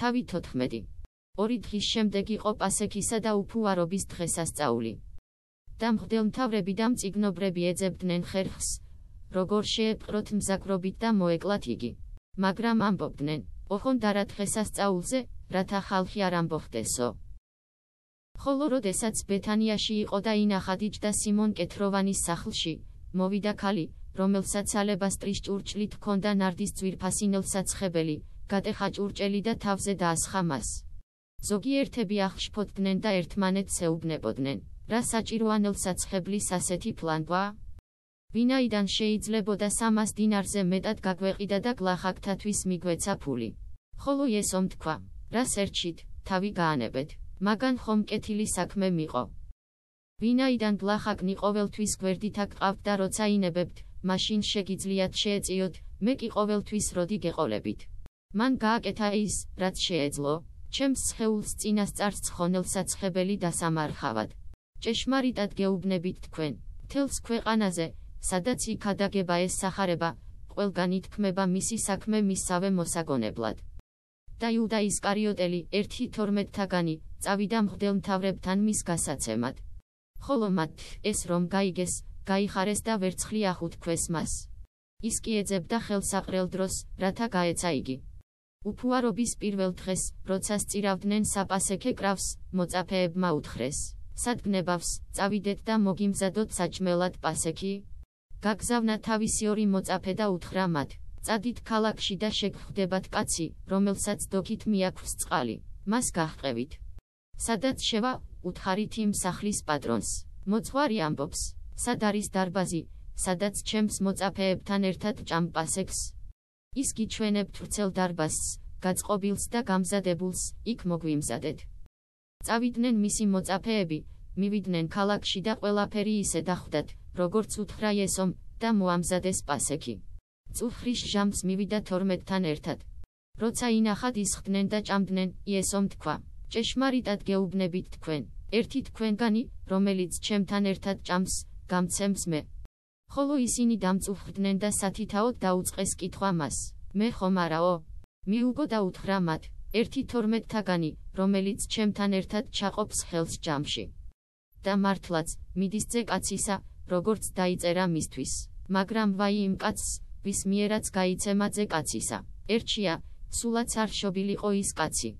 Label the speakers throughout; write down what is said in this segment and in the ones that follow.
Speaker 1: თავი 14. ორი დღის შემდეგ იყო პასექისა და უფუარობის დღესასწაული. და მღვდელმთავრები და მწიგნობრები ეძებდნენ ხერხს, როგორ შეეპყროთ მზაკრობით და მოეკლათ იგი. მაგრამ ამბობდნენ, ოხონ დარა დღესასწაულზე, რათა ხალხი არ ამბოხდესო. ხოლო როდესაც ბეთანიაში იყო და ინახა და სიმონ კეთროვანის სახლში, მოვიდა ქალი, რომელსაც ალებასტრის ჭურჭლით ჰქონდა ნარდის ძვირფასი ნელსაცხებელი, გატეხა ჭურჭელი და თავზე დაასხა მას. ზოგიერთები ახშფოთდნენ და ერთმანეთს ეუბნებოდნენ, რა საჭიროა ნელსაცხებლის ასეთი ფლანკვა? ვინაიდან შეიძლებოდა 300 დინარზე მეტად გაგვეყიდა და გლახაკთათვის მიგვეცა ფული. ხოლო ესომ თქვა, რა სერჩით, თავი გაანებეთ, მაგან ხომ კეთილი საქმე მიყო. ვინაიდან გლახაკნი ყოველთვის გვერდით აკყავთ და როცა ინებებთ, მაშინ შეგიძლიათ შეეწიოთ, მე კი ყოველთვის როდი გეყოლებით. მან გააკეთა ის, რაც შეეძლო, ჩემს სხეულს წინასწარს ცხონელსაცხებელი დასამარხავად. ჭეშმარიტად გეუბნებით თქვენ, თელს ქვეყანაზე, სადაც იქადაგება ეს სახარება, ყველგან ითქმება მისი საქმე მისავე მოსაგონებლად. და იუდა ისკარიოტელი, 1:12-თაგანი, წავიდა მღვდელმთავრებთან მის გასაცემად. ხოლო მათ ეს რომ გაიგეს, გაიხარეს და ვერცხლი ახუთქვეს მას. ის კი ეძებდა ხელსაყრელ დროს, რათა გაეცა იგი. უფუარობის პირველ დღეს, როცა სწირავდნენ საპასექე კრავს, მოწაფეებმა უთხრეს: სადგნებავს, წავიდეთ და მოგიმზადოთ საჭმელად პასექი. გაგზავნა თავისი ორი მოწაფე და უთხრა მათ: წადით ქალაქში და შეგხვდებათ კაცი, რომელსაც დოქით მიაქვს წყალი. მას გაჰყევით. სადაც შევა, უთხარით იმ სახლის პატრონს. მოძღვარი ამბობს: სად არის დარბაზი, სადაც ჩემს მოწაფეებთან ერთად ჭამპასექს? ის გიჩვენებთ ვრცელ დარბაზს, გაწყობილს და გამზადებულს, იქ მოგვიმზადეთ. წავიდნენ მისი მოწაფეები, მივიდნენ ქალაქში და ყველაფერი ისე დახვდათ, როგორც უთხრა ესომ და მოამზადეს პასექი. წუხრის ჟამს მივიდა 12-თან ერთად. როცა ინახად ისხდნენ და ჭამდნენ, ესომ თქვა: ჭეშმარიტად გეუბნებით თქვენ, ერთი თქვენგანი, რომელიც ჩემთან ერთად ჭამს, გამცემს მე. ხოლო ისინი დამწუხრდნენ და სათითაოდ დაუწყეს კითხვა მას. მე ხომ არაო? მიუგო და უთხრა მათ, ერთი 12-თაგანი, რომელიც ჩემთან ერთად ჩაყოფს ხელს ჯამში. და მართლაც, მიდის ძე კაცისა, როგორც დაიწერა მისთვის. მაგრამ ვაი იმ კაცს, ვის მიერაც გაიცემა ძე კაცისა. ერჩია, სულაც არ შობილიყო ის კაცი.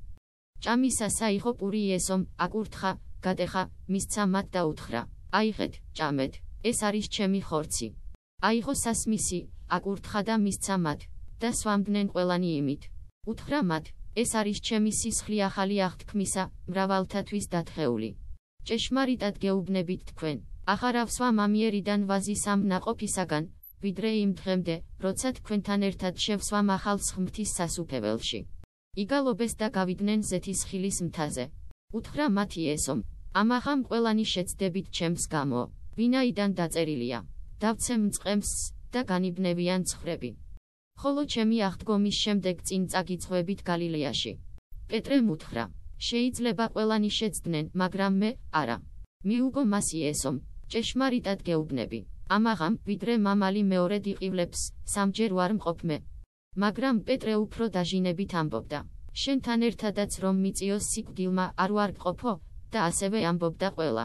Speaker 1: ჭამისა საიღო პური ესომ, აკურთხა, გადეხა, მისცა მათ და უთხრა: აიღეთ, ჭამეთ. ეს არის ჩემი ხორცი. აიღო სასმისი, აკურთხა და მისცა მათ, და სვამდნენ ყველანი იმით. უთხრა მათ, ეს არის ჩემი სისხლი ახალი აღთქმისა, მრავალთათვის დათხეული. ჭეშმარიტად გეუბნებით თქვენ, ახარავ სვამ ამიერიდან ვაზის ამ ნაყოფისაგან, ვიდრე იმ დღემდე, როცა თქვენთან ერთად შევსვამ ახალ ხმთის სასუფეველში. იგალობეს და გავიდნენ ზეთის ხილის მთაზე. უთხრა მათი ესომ, ამაღამ ყველანი შეცდებით ჩემს გამო. ვინაიდან დაწერილია დავცემ წყემს და განიბნევიან ცხრები. ხოლო ჩემი აღდგომის შემდეგ წინ წაგიწვევით გალილეაში. პეტრე მუთხრა შეიძლება ყველანი შეცდნენ მაგრამ მე არა. მიუგო მას იესომ ჭეშმარიტად გეუბნები. ამაღამ ვიდრე მამალი მეორედ იყივლებს სამჯერ ვარ მყოფმე მაგრამ პეტრე უფრო დაჟინებით ამბობდა. შენთან ერთადაც რომ მიწიოს სიკვდილმა არ ვარ ყოფო და ასევე ამბობდა ყველა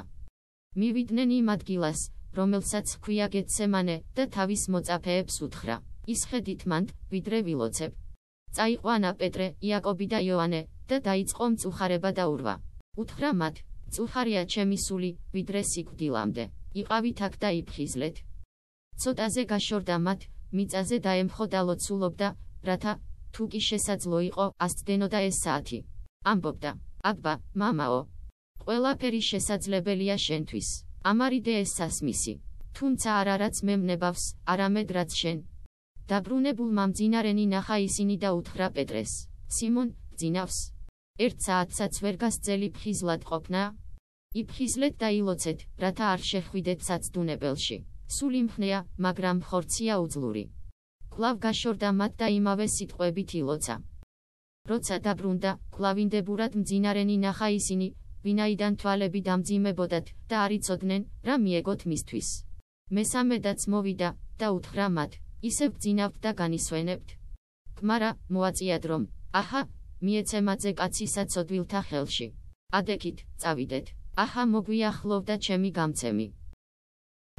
Speaker 1: მივიდნენ იმ ადგილას, რომელსაც ქვია გეცემანე და თავის მოწაფეებს უთხრა. ისხედით მანდ, ვიდრე ვილოცებ. წაიყვანა პეტრე, იაკობი და იოანე და დაიწყო მწუხარება და ურვა. უთხრა მათ: "წუხარია ჩემი სული, ვიდრე სიკვდილამდე. იყავით აქ და იფხიზლეთ." ცოტაზე გაშორდა მათ, მიწაზე დაემხო და ლოცულობდა, რათა თუ კი შესაძლო იყო, ასწდენოდა ეს საათი. ამბობდა: "აბა, მამაო, ყველაფერი შესაძლებელია შენთვის. ამარიდე ეს სასმისი. თუმცა არ არაც მემნებავს, არამედ რაც შენ. დაბრუნებულ მამძინარენი ნახა ისინი და უთხრა პეტრეს. სიმონ, ძინავს. ერთ საათსაც ვერ გასწელი ფხიზლად ყოფნა? იფხიზლეთ და ილოცეთ, რათა არ შეხვიდეთ საცდუნებელში. სული მხნეა, მაგრამ ხორცია უძლური. კლავ გაშორდა მათ და იმავე სიტყვებით ილოცა. როცა დაბრუნდა, კლავინდებურად მძინარენი ნახა ისინი, ვინაიდან თვალები დამძიმებოდათ და არიწოდნენ, რა მიეგოთ მისთვის. მესამედაც მოვიდა და უთხრა მათ, ისევ ძინავთ და განისვენებთ. კმარა, მოაწიათ რომ, აჰა, მიეცემაძე კაცისა ცოდვილთა ხელში. ადეკით, წავიდეთ. აჰა მოგვიახლოვდა ჩემი გამცემი.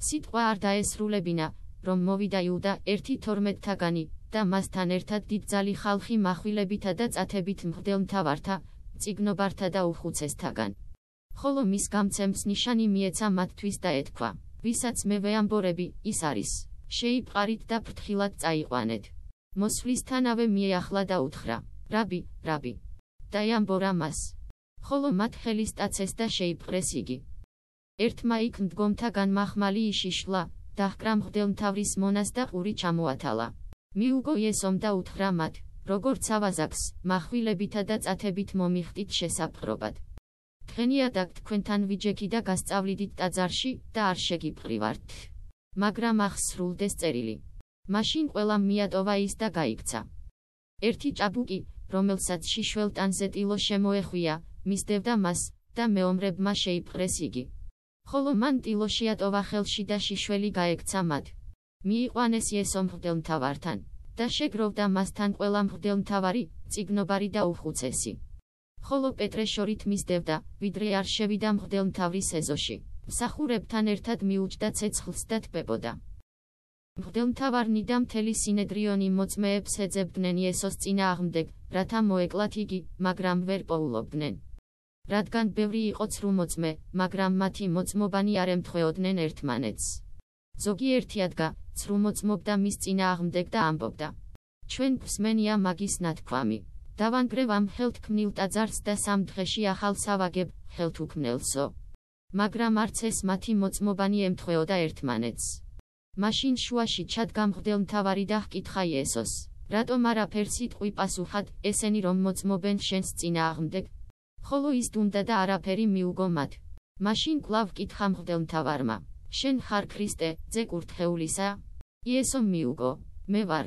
Speaker 1: სიტყვა არ დაესრულებინა, რომ მოვიდა იუდა 1-12-თაგანი და მასთან ერთად დიდძალი ხალხი מחვილებითა და წათებით მღვდელმთავართა, ციგნობართა და უხუცესთაგან. ხოლო მის გამცემს ნიშანი მიეცა მათთვის და ეთქვა: ვისაც მე ვეამბორები, ის არის. შეიპყარით და ფრთხილად წაიყვანეთ. მოსვლისთანავე მიეახლა და უთხრა: რაბი, რაბი. დაიამბორა მას. ხოლო მათ ხელის ტაცეს და შეიპყრეს იგი. ერთმა იქ მდგომთაგან מחმალი იშიშლა, დაჰკრა მღვდელმთავრის მონას და ყური ჩამოათალა. მიუგო იესომ და უთხრა მათ, როგორც ავაზაკს, מחვილებითა და წათებით მომიხდით შესაფრობად. თქვენია და თქვენთან ვიჯექი და გასწავლიდით ტაძარში და არ შეგიპყრივართ. მაგრამ ახსრულდეს წერილი. მაშინ ყველა მიატოვა ის და გაიქცა. ერთი ჭაბუკი, რომელსაც შიშველტანზე ტილო შემოეხვია, მისდევდა მას და მეომრებმა შეიპყრეს იგი. ხოლო მან ტილო შეატოვა ხელში და შიშველი გაეკცა მათ. მიიყვანეს იესო მღვდელმთავართან და შეგროვდა მასთან ყველა მღვდელმთავარი, ციგნობარი და უხუცესი. ხოლო პეტრე შორით მისდევდა, ვიდრე არ შევიდა მღვდელმთავრის ეზოში. მსახურებთან ერთად მიუჭდა ცეცხლს და თბებოდა. მღვდელმთავარნი და მთელი სინედრიონი მოწმეებს ეძებდნენ იესოს წინააღმდეგ, რათა მოეკლათ იგი, მაგრამ ვერ პოულობდნენ. რადგან ბევრი იყო ცრუმოწმე, მაგრამ მათი მოწმობანი არ ემთხვეოდნენ ერთმანეთს. ზოგიერთი ადგა, ცრუმოწმობდა მის წინააღმდეგ და ამბობდა: ჩვენ გვსმენია მაგის ნათქვამი. დავანგრევ ამ ხელთქმნილ ტაძარს და სამ დღეში ახალ სავაგებ ხელთუქმნელსო. მაგრამ არც ეს მათი მოწმობანი ემთხვეოდა ერთმანეთს. მაშინ შუაში ჩადგა მღვდელმთავარი და ჰკითხა იესოს: რატომ არაფერს იტყვი პასუხად, ესენი რომ მოწმობენ შენს წინააღმდეგ, ხოლო ის დუნდა და არაფერი მიუგო მათ. მაშინ კლავ კითხა მღვდელმთავარმა: შენ ხარ ქრისტე, ძე კურთხეულისა? იესო მიუგო: მე ვარ.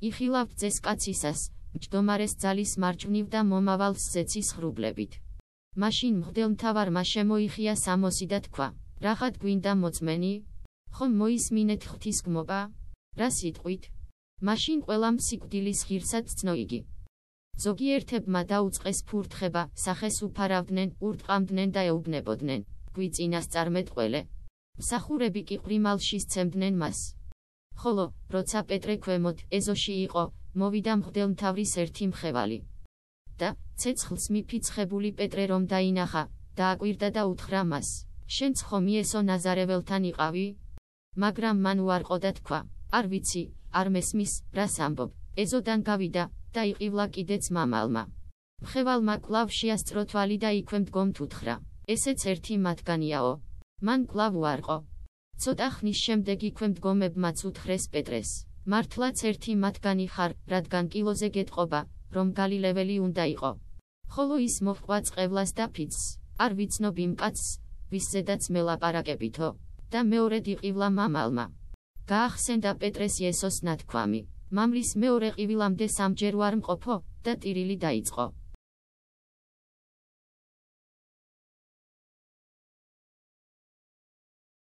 Speaker 1: იხილავთ ძეს კაცისას, მჯდომარეს ძალის მარჯვნივ და მომავალს ზეცის ხრუბლებით. მაშინ მღვდელმთავარმა შემოიხია სამოსი და თქვა: რახად გვინდა მოწმენი? ხომ მოისმინეთ ღვთისგმობა? რა სიტყვით? მაშინ ყველამ სიკვდილის ღირსაც ცნო იგი. ზოგიერთებმა დაუწყეს ფურთხება, სახეს უფარავდნენ, ურტყამდნენ და ეუბნებოდნენ, გვიწინას წარმეტყველე. მსახურები კი ყრიმალში სცემდნენ მას. ხოლო, როცა პეტრე ქვემოთ ეზოში იყო, მოვიდა მღვდელმთავრის ერთი მხევალი. და, ცეცხლს მიფიცხებული პეტრე რომ დაინახა, დააკვირდა და უთხრა მას, შენ ხომ იესო ნაზარეველთან იყავი? მაგრამ მან უარყო და თქვა, არ ვიცი, არ მესმის, რას ამბობ, ეზოდან გავიდა, და იყივლა კიდეც მამალმა. მხევალმა კლავ შეასწრო თვალი და იქვე მდგომთ უთხრა. ესეც ერთი მათგანიაო. მან კლავ უარყო. ცოტა ხნის შემდეგ იქვე მდგომებმაც უთხრეს პეტრეს. მართლაც ერთი მათგანი ხარ, რადგან კილოზე გეტყობა, რომ გალილეველი უნდა იყო. ხოლო ის მოჰყვა წყევლას და ფიცს. არ ვიცნობ იმ კაცს, ვის ზედაც მელაპარაკებითო. და მეორედ იყივლა მამალმა. გაახსენდა პეტრეს იესოს ნათქვამი. მამლის მეორე ყივილამდე სამჯერ ვარ მყოფო და ტირილი დაიწყო.